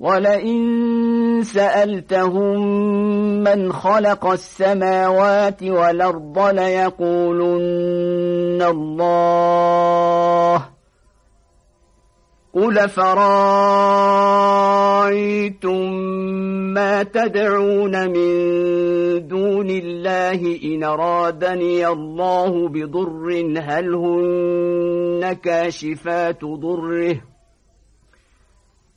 ولئن سألتهم من خلق السماوات والأرض ليقولن الله قل فرأيتم ما تدعون من دون الله إن رادني الله بضر هل هن كاشفات ضره